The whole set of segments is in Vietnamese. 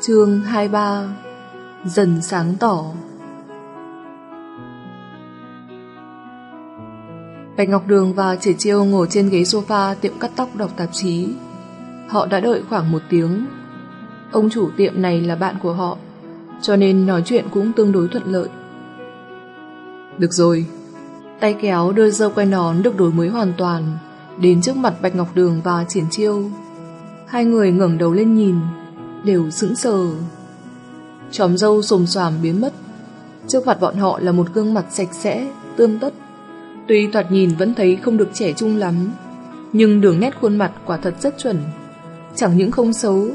Chương 23 Dần sáng tỏ Bạch Ngọc Đường và Trẻ Chiêu ngồi trên ghế sofa tiệm cắt tóc đọc tạp chí. Họ đã đợi khoảng một tiếng. Ông chủ tiệm này là bạn của họ, cho nên nói chuyện cũng tương đối thuận lợi. Được rồi. Tay kéo đưa dâu quay nón được đổi mới hoàn toàn đến trước mặt Bạch Ngọc Đường và Triển Chiêu. Hai người ngẩng đầu lên nhìn, đều sững sờ. Chóm dâu xồm xoàm biến mất. Trước mặt bọn họ là một gương mặt sạch sẽ, tươm tất. Tuy thoạt nhìn vẫn thấy không được trẻ trung lắm, nhưng đường nét khuôn mặt quả thật rất chuẩn. Chẳng những không xấu,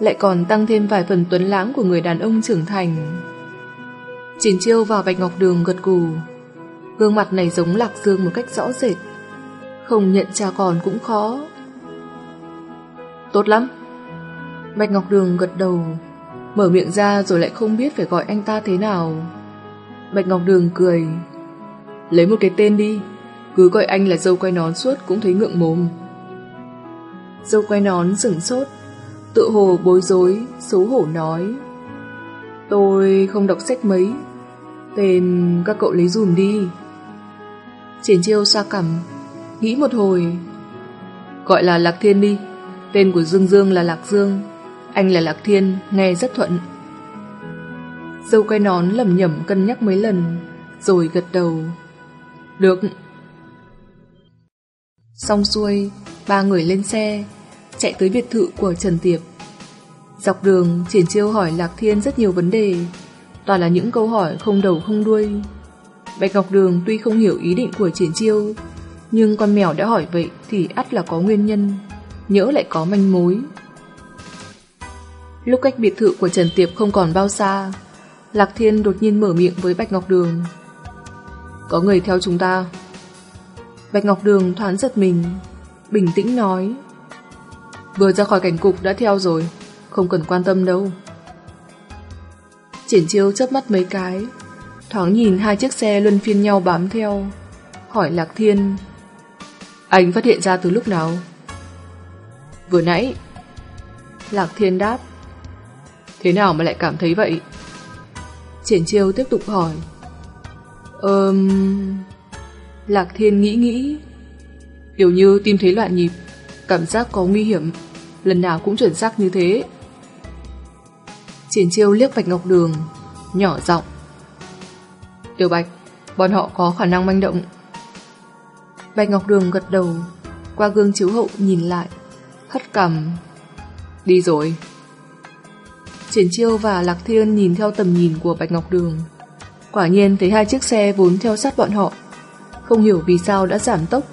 lại còn tăng thêm vài phần tuấn lãng của người đàn ông trưởng thành. Triển chiêu vào Bạch Ngọc Đường gật gù. Gương mặt này giống Lạc Dương một cách rõ rệt. Không nhận cha còn cũng khó. Tốt lắm. Bạch Ngọc Đường gật đầu, mở miệng ra rồi lại không biết phải gọi anh ta thế nào. Bạch Ngọc Đường cười. Lấy một cái tên đi, cứ gọi anh là dâu quay nón suốt cũng thấy ngượng mồm. Dâu quay nón sửng sốt, tự hồ bối rối, xấu hổ nói. Tôi không đọc sách mấy, tên các cậu lấy dùm đi. Triển chiêu xoa cằm, nghĩ một hồi. Gọi là Lạc Thiên đi, tên của Dương Dương là Lạc Dương, anh là Lạc Thiên, nghe rất thuận. Dâu quay nón lầm nhầm cân nhắc mấy lần, rồi gật đầu. Được. Xong xuôi, ba người lên xe, chạy tới biệt thự của Trần Tiệp. Dọc đường, Triển Chiêu hỏi Lạc Thiên rất nhiều vấn đề, toàn là những câu hỏi không đầu không đuôi. Bạch Ngọc Đường tuy không hiểu ý định của Triển Chiêu, nhưng con mèo đã hỏi vậy thì ắt là có nguyên nhân, nhỡ lại có manh mối. Lúc cách biệt thự của Trần Tiệp không còn bao xa, Lạc Thiên đột nhiên mở miệng với Bạch Ngọc Đường. Có người theo chúng ta. Bạch Ngọc Đường thoáng giật mình, bình tĩnh nói. Vừa ra khỏi cảnh cục đã theo rồi, không cần quan tâm đâu. Triển chiêu chớp mắt mấy cái, thoáng nhìn hai chiếc xe luân phiên nhau bám theo, hỏi Lạc Thiên. Anh phát hiện ra từ lúc nào? Vừa nãy. Lạc Thiên đáp. Thế nào mà lại cảm thấy vậy? Triển chiêu tiếp tục hỏi. Ờm... Lạc Thiên nghĩ nghĩ. Kiểu như tim thấy loạn nhịp, cảm giác có nguy hiểm, lần nào cũng chuẩn xác như thế. Triển chiêu liếc Bạch Ngọc Đường, nhỏ giọng. Tiểu Bạch, bọn họ có khả năng manh động. Bạch Ngọc Đường gật đầu, qua gương chiếu hậu nhìn lại, hất cằm. Đi rồi. Triển chiêu và Lạc Thiên nhìn theo tầm nhìn của Bạch Ngọc Đường. Quả nhiên thấy hai chiếc xe vốn theo sát bọn họ. Không hiểu vì sao đã giảm tốc,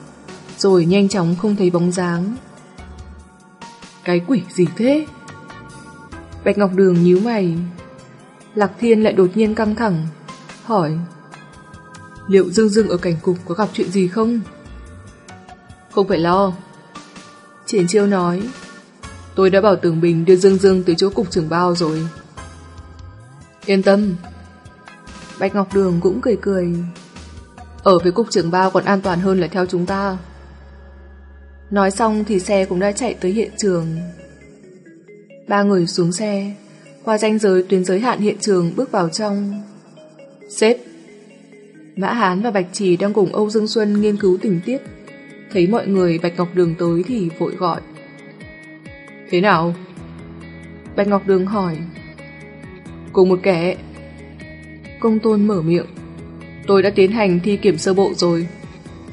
rồi nhanh chóng không thấy bóng dáng. Cái quỷ gì thế? Bạch Ngọc Đường nhíu mày. Lạc Thiên lại đột nhiên căng thẳng, hỏi Liệu Dương Dương ở cảnh cục có gặp chuyện gì không? Không phải lo. Triển chiêu nói Tôi đã bảo Tường Bình đưa Dương Dương tới chỗ cục trưởng bao rồi. Yên tâm. Bạch Ngọc Đường cũng cười cười. Ở với cục trưởng bao còn an toàn hơn là theo chúng ta. Nói xong thì xe cũng đã chạy tới hiện trường. Ba người xuống xe, qua ranh giới tuyến giới hạn hiện trường bước vào trong. xếp Mã Hán và Bạch Trì đang cùng Âu Dương Xuân nghiên cứu tình tiết. Thấy mọi người Bạch Ngọc Đường tới thì vội gọi. Thế nào? Bạch Ngọc Đường hỏi. Cùng một kẻ. Công tôn mở miệng. Tôi đã tiến hành thi kiểm sơ bộ rồi.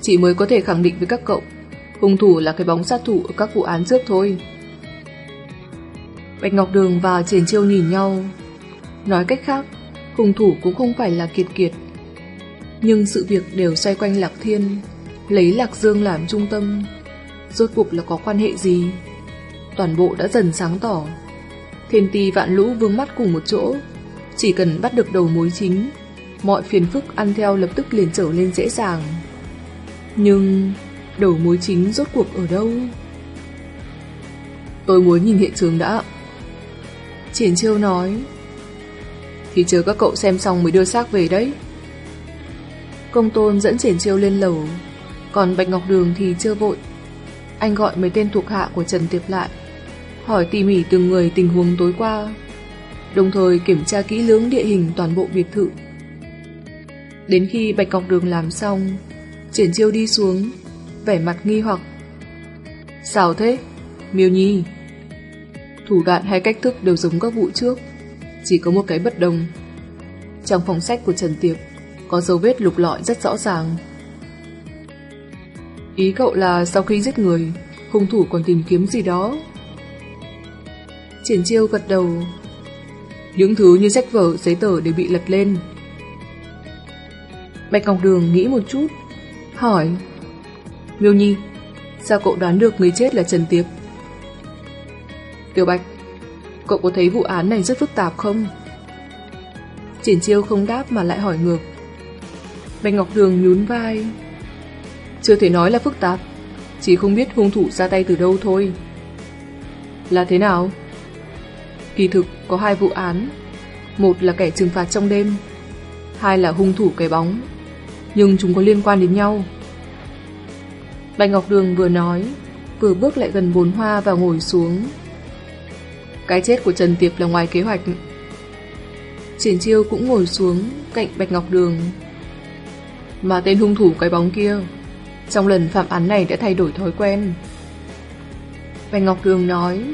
Chỉ mới có thể khẳng định với các cậu. Hung thủ là cái bóng sát thủ ở các vụ án trước thôi. Bạch Ngọc Đường và Triển Chiêu nhìn nhau. Nói cách khác, hung thủ cũng không phải là Kiệt Kiệt. Nhưng sự việc đều xoay quanh Lạc Thiên, lấy Lạc Dương làm trung tâm. Rốt cuộc là có quan hệ gì? Toàn bộ đã dần sáng tỏ. Thiên ti vạn lũ vương mắt cùng một chỗ. Chỉ cần bắt được đầu mối chính, mọi phiền phức ăn theo lập tức liền trở lên dễ dàng. Nhưng đầu mối chính rốt cuộc ở đâu? Tôi muốn nhìn hiện trường đã. Triển chiêu nói Thì chờ các cậu xem xong mới đưa xác về đấy Công tôn dẫn triển chiêu lên lầu Còn Bạch Ngọc Đường thì chưa vội Anh gọi mấy tên thuộc hạ của Trần Tiệp lại Hỏi tỉ mỉ từng người tình huống tối qua đồng thời kiểm tra kỹ lưỡng địa hình toàn bộ biệt thự. Đến khi Bạch cọc Đường làm xong, Triển Chiêu đi xuống, vẻ mặt nghi hoặc. Sao thế? Miêu Nhi. Thủ đoạn hay cách thức đều giống các vụ trước, chỉ có một cái bất đồng. Trong phòng sách của Trần Tiệp, có dấu vết lục lọi rất rõ ràng. Ý cậu là sau khi giết người, hung thủ còn tìm kiếm gì đó. Triển chiêu gật đầu. Những thứ như sách vở, giấy tờ đều bị lật lên. Bạch Ngọc Đường nghĩ một chút, hỏi. Miêu Nhi, sao cậu đoán được người chết là Trần Tiệp? Tiểu Bạch, cậu có thấy vụ án này rất phức tạp không? Triển chiêu không đáp mà lại hỏi ngược. Bạch Ngọc Đường nhún vai. Chưa thể nói là phức tạp, chỉ không biết hung thủ ra tay từ đâu thôi. Là thế nào? Kỳ thực có hai vụ án, một là kẻ trừng phạt trong đêm, hai là hung thủ cái bóng, nhưng chúng có liên quan đến nhau. Bạch Ngọc Đường vừa nói, vừa bước lại gần bồn hoa và ngồi xuống. Cái chết của Trần Tiệp là ngoài kế hoạch. Triển Chiêu cũng ngồi xuống cạnh Bạch Ngọc Đường. Mà tên hung thủ cái bóng kia, trong lần phạm án này đã thay đổi thói quen. Bạch Ngọc Đường nói,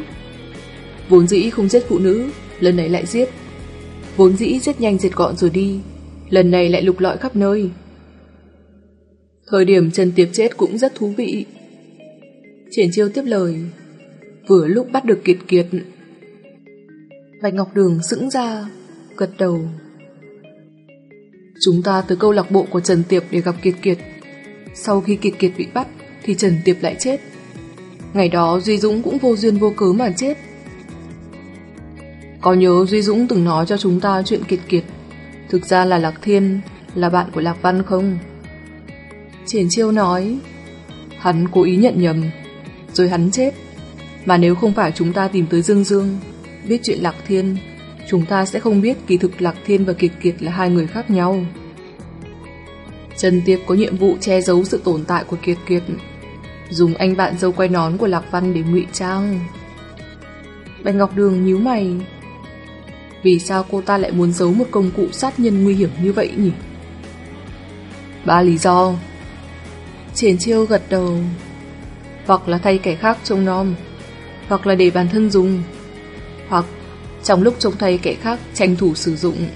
vốn dĩ không giết phụ nữ, lần này lại giết. Vốn dĩ giết nhanh giật gọn rồi đi, lần này lại lục lọi khắp nơi. Thời điểm Trần Tiệp chết cũng rất thú vị. Triển chiêu tiếp lời, vừa lúc bắt được Kiệt Kiệt. Bạch Ngọc Đường sững ra, gật đầu. Chúng ta từ câu lạc bộ của Trần Tiệp để gặp Kiệt Kiệt. Sau khi Kiệt Kiệt bị bắt, thì Trần Tiệp lại chết. Ngày đó Duy Dũng cũng vô duyên vô cớ mà chết. Có nhớ Duy Dũng từng nói cho chúng ta chuyện Kiệt Kiệt, thực ra là Lạc Thiên, là bạn của Lạc Văn không? Triển Chiêu nói, hắn cố ý nhận nhầm, rồi hắn chết. Mà nếu không phải chúng ta tìm tới Dương Dương, biết chuyện Lạc Thiên, chúng ta sẽ không biết kỳ thực Lạc Thiên và Kiệt Kiệt là hai người khác nhau. Trần Tiệp có nhiệm vụ che giấu sự tồn tại của Kiệt Kiệt, dùng anh bạn dâu quay nón của Lạc Văn để ngụy trang. Bạch Ngọc Đường nhíu mày. Vì sao cô ta lại muốn giấu một công cụ sát nhân nguy hiểm như vậy nhỉ? Ba lý do. Triển chiêu gật đầu. Hoặc là thay kẻ khác trông nom, hoặc là để bản thân dùng, hoặc trong lúc trông thay kẻ khác tranh thủ sử dụng.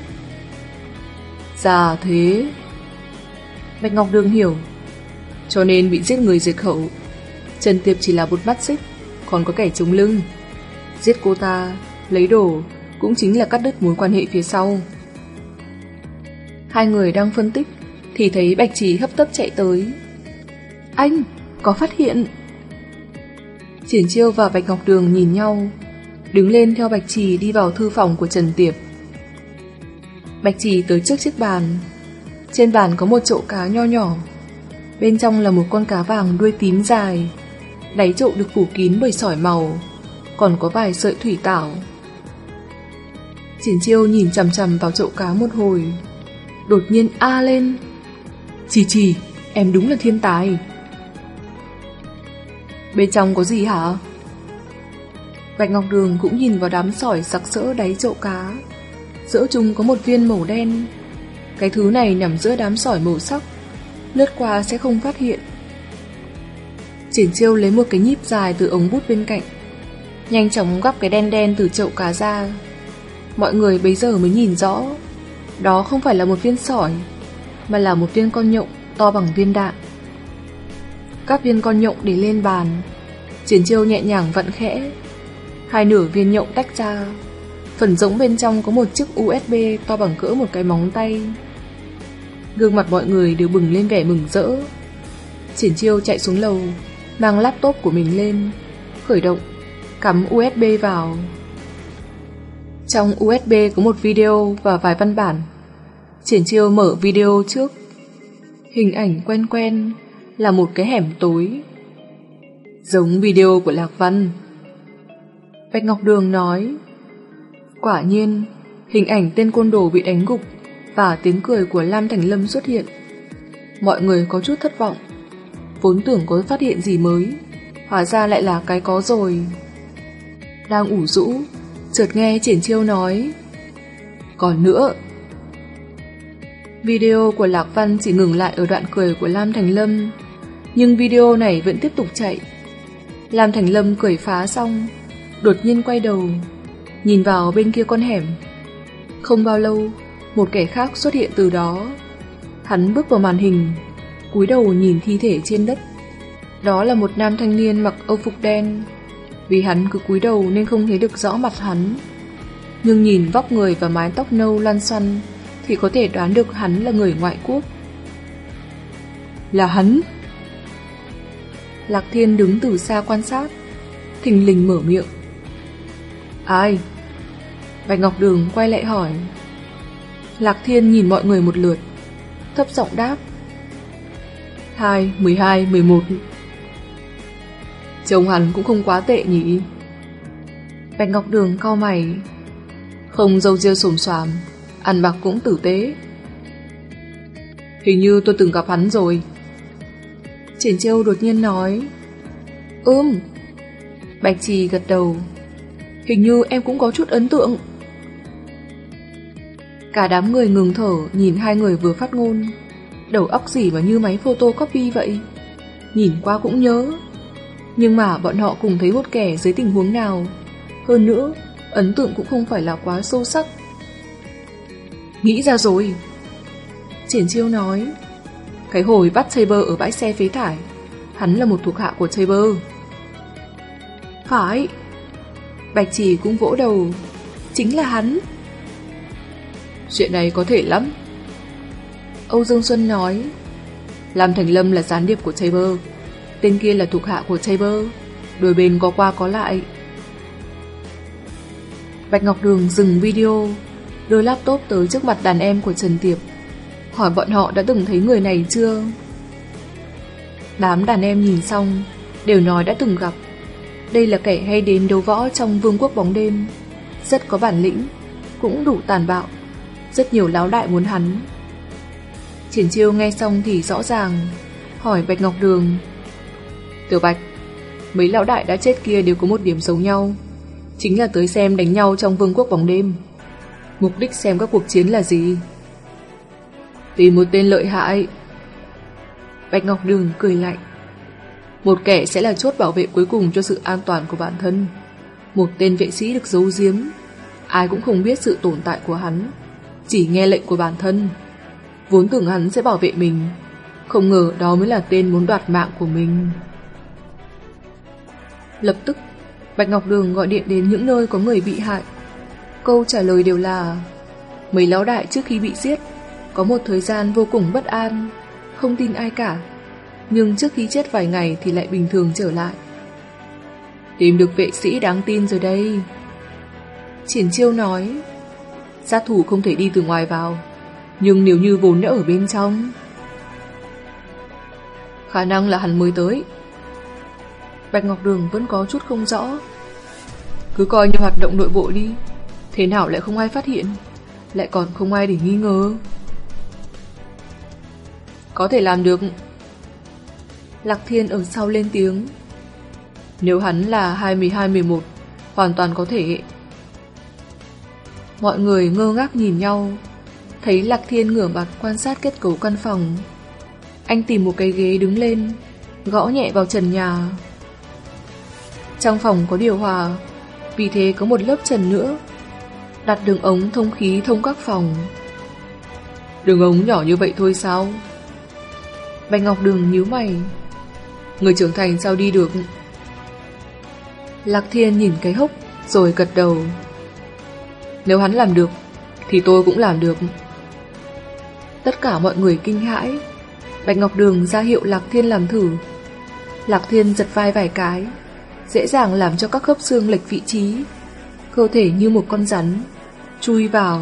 Già thế... Bạch Ngọc Đường hiểu Cho nên bị giết người diệt khẩu Trần Tiệp chỉ là một mắt xích Còn có kẻ chống lưng Giết cô ta, lấy đồ cũng chính là cắt đứt mối quan hệ phía sau. Hai người đang phân tích Thì thấy Bạch Trì hấp tấp chạy tới. Anh, có phát hiện? Triển Chiêu và Bạch Ngọc Đường nhìn nhau Đứng lên theo Bạch Trì đi vào thư phòng của Trần Tiệp. Bạch Trì tới trước chiếc bàn. Trên bàn có một chậu cá nho nhỏ Bên trong là một con cá vàng đuôi tím dài Đáy chậu được phủ kín bởi sỏi màu Còn có vài sợi thủy tảo. Triển chiêu nhìn chằm chằm vào chậu cá một hồi. Đột nhiên a lên. Chỉ chỉ, Em đúng là thiên tài. Bên trong có gì hả? Bạch Ngọc Đường cũng nhìn vào đám sỏi sặc sỡ đáy chậu cá. Giữa chúng có một viên màu đen. Cái thứ này nằm giữa đám sỏi màu sắc, Lướt qua sẽ không phát hiện. Triển chiêu lấy một cái nhíp dài từ ống bút bên cạnh, Nhanh chóng gắp cái đen đen từ chậu cá ra. Mọi người bây giờ mới nhìn rõ. Đó không phải là một viên sỏi, Mà là một viên con nhộng to bằng viên đạn. Các viên con nhộng để lên bàn, Triển chiêu nhẹ nhàng vặn khẽ. Hai nửa viên nhộng tách ra. Phần rỗng bên trong có một chiếc USB to bằng cỡ một cái móng tay. Gương mặt mọi người đều bừng lên vẻ mừng rỡ. Triển chiêu chạy xuống lầu, Mang laptop của mình lên, Khởi động, Cắm USB vào. Trong USB có một video và vài văn bản. Triển chiêu mở video trước. Hình ảnh quen quen Là một cái hẻm tối. Giống video của Lạc Văn. Bạch Ngọc Đường nói Quả nhiên Hình ảnh tên côn đồ bị đánh gục và tiếng cười của Lam Thành Lâm xuất hiện. Mọi người có chút thất vọng, vốn tưởng có phát hiện gì mới, hóa ra lại là cái có rồi. Đang ủ rũ, chợt nghe triển chiêu nói, Còn nữa, video của Lạc Văn chỉ ngừng lại ở đoạn cười của Lam Thành Lâm, nhưng video này vẫn tiếp tục chạy. Lam Thành Lâm cười phá xong, đột nhiên quay đầu, nhìn vào bên kia con hẻm. Không bao lâu, một kẻ khác xuất hiện từ đó. Hắn bước vào màn hình, cúi đầu nhìn thi thể trên đất. Đó là một nam thanh niên mặc âu phục đen. Vì hắn cứ cúi đầu nên không thấy được rõ mặt hắn. Nhưng nhìn vóc người và mái tóc nâu lăn xoăn thì có thể đoán được hắn là người ngoại quốc. Là hắn? Lạc Thiên đứng từ xa quan sát, thình lình mở miệng. Ai? Bạch Ngọc Đường quay lại hỏi. Lạc Thiên nhìn mọi người một lượt, thấp giọng đáp. 2, 12, 11. Chồng hắn cũng không quá tệ nhỉ? Bạch Ngọc Đường cau mày. Không dâu riêu sồm xoàm, ăn bạc cũng tử tế. Hình như tôi từng gặp hắn rồi. Triển Châu đột nhiên nói. Ưm. Bạch Trì gật đầu. Hình như em cũng có chút ấn tượng. Cả đám người ngừng thở nhìn hai người vừa phát ngôn. Đầu óc gì mà như máy photocopy vậy? Nhìn qua cũng nhớ. Nhưng mà bọn họ cùng thấy một kẻ dưới tình huống nào. Hơn nữa, ấn tượng cũng không phải là quá sâu sắc. Nghĩ ra rồi. Triển chiêu nói. Cái hồi bắt Saber ở bãi xe phế thải, hắn là một thuộc hạ của Saber. Phải. Bạch chỉ cũng vỗ đầu. Chính là hắn. Chuyện này có thể lắm. Âu Dương Xuân nói. Lam Thành Lâm là gián điệp của Saber. Tên kia là thuộc hạ của Saber. Đôi bên có qua có lại. Bạch Ngọc Đường dừng video, đưa laptop tới trước mặt đàn em của Trần Tiệp. Hỏi bọn họ đã từng thấy người này chưa? Đám đàn em nhìn xong, đều nói đã từng gặp. Đây là kẻ hay đến đấu võ trong vương quốc bóng đêm. Rất có bản lĩnh, cũng đủ tàn bạo. Rất nhiều láo đại muốn hắn. Triển chiêu nghe xong thì rõ ràng, hỏi Bạch Ngọc Đường. Tiểu Bạch, mấy lão đại đã chết kia đều có một điểm giống nhau. Chính là tới xem đánh nhau trong vương quốc bóng đêm. Mục đích xem các cuộc chiến là gì? Tìm một tên lợi hại. Bạch Ngọc Đường cười lạnh. Một kẻ sẽ là chốt bảo vệ cuối cùng cho sự an toàn của bản thân. Một tên vệ sĩ được giấu giếm. Ai cũng không biết sự tồn tại của hắn. Chỉ nghe lệnh của bản thân. Vốn tưởng hắn sẽ bảo vệ mình. Không ngờ đó mới là tên muốn đoạt mạng của mình. Lập tức, Bạch Ngọc Đường gọi điện đến những nơi có người bị hại. Câu trả lời đều là Mấy lão đại trước khi bị giết Có một thời gian vô cùng bất an Không tin ai cả Nhưng trước khi chết vài ngày thì lại bình thường trở lại. Tìm được vệ sĩ đáng tin rồi đây. Triển chiêu nói Sát thủ không thể đi từ ngoài vào Nhưng nếu như vốn đã ở bên trong Khả năng là hắn mới tới. Bạch Ngọc Đường vẫn có chút không rõ. Cứ coi như hoạt động nội bộ đi, Thế nào lại không ai phát hiện, Lại còn không ai để nghi ngờ. Có thể làm được. Lạc Thiên ở sau lên tiếng. Nếu hắn là 22-11 Hoàn toàn có thể. Mọi người ngơ ngác nhìn nhau, Thấy Lạc Thiên ngửa mặt quan sát kết cấu căn phòng. Anh tìm một cái ghế đứng lên, Gõ nhẹ vào trần nhà. Trong phòng có điều hòa Vì thế có một lớp trần nữa đặt đường ống thông khí thông các phòng. Đường ống nhỏ như vậy thôi sao? Bạch Ngọc Đường nhíu mày. Người trưởng thành sao đi được? Lạc Thiên nhìn cái hốc rồi gật đầu. Nếu hắn làm được, thì tôi cũng làm được. Tất cả mọi người kinh hãi. Bạch Ngọc Đường ra hiệu Lạc Thiên làm thử. Lạc Thiên giật vai vài cái, dễ dàng làm cho các khớp xương lệch vị trí cơ thể như một con rắn, chui vào.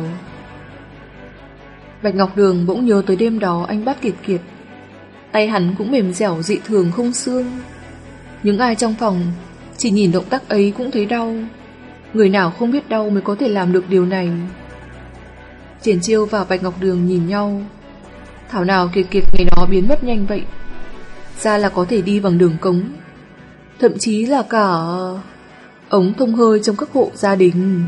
Bạch Ngọc Đường bỗng nhớ tới đêm đó anh bắt Kiệt Kiệt. Tay hắn cũng mềm dẻo dị thường không xương. Những ai trong phòng chỉ nhìn động tác ấy cũng thấy đau. Người nào không biết đau mới có thể làm được điều này. Triển Chiêu và Bạch Ngọc Đường nhìn nhau. Thảo nào Kiệt Kiệt ngày đó biến mất nhanh vậy. Ra là có thể đi bằng đường cống. Thậm chí là cả ờ, ống thông hơi trong các hộ gia đình.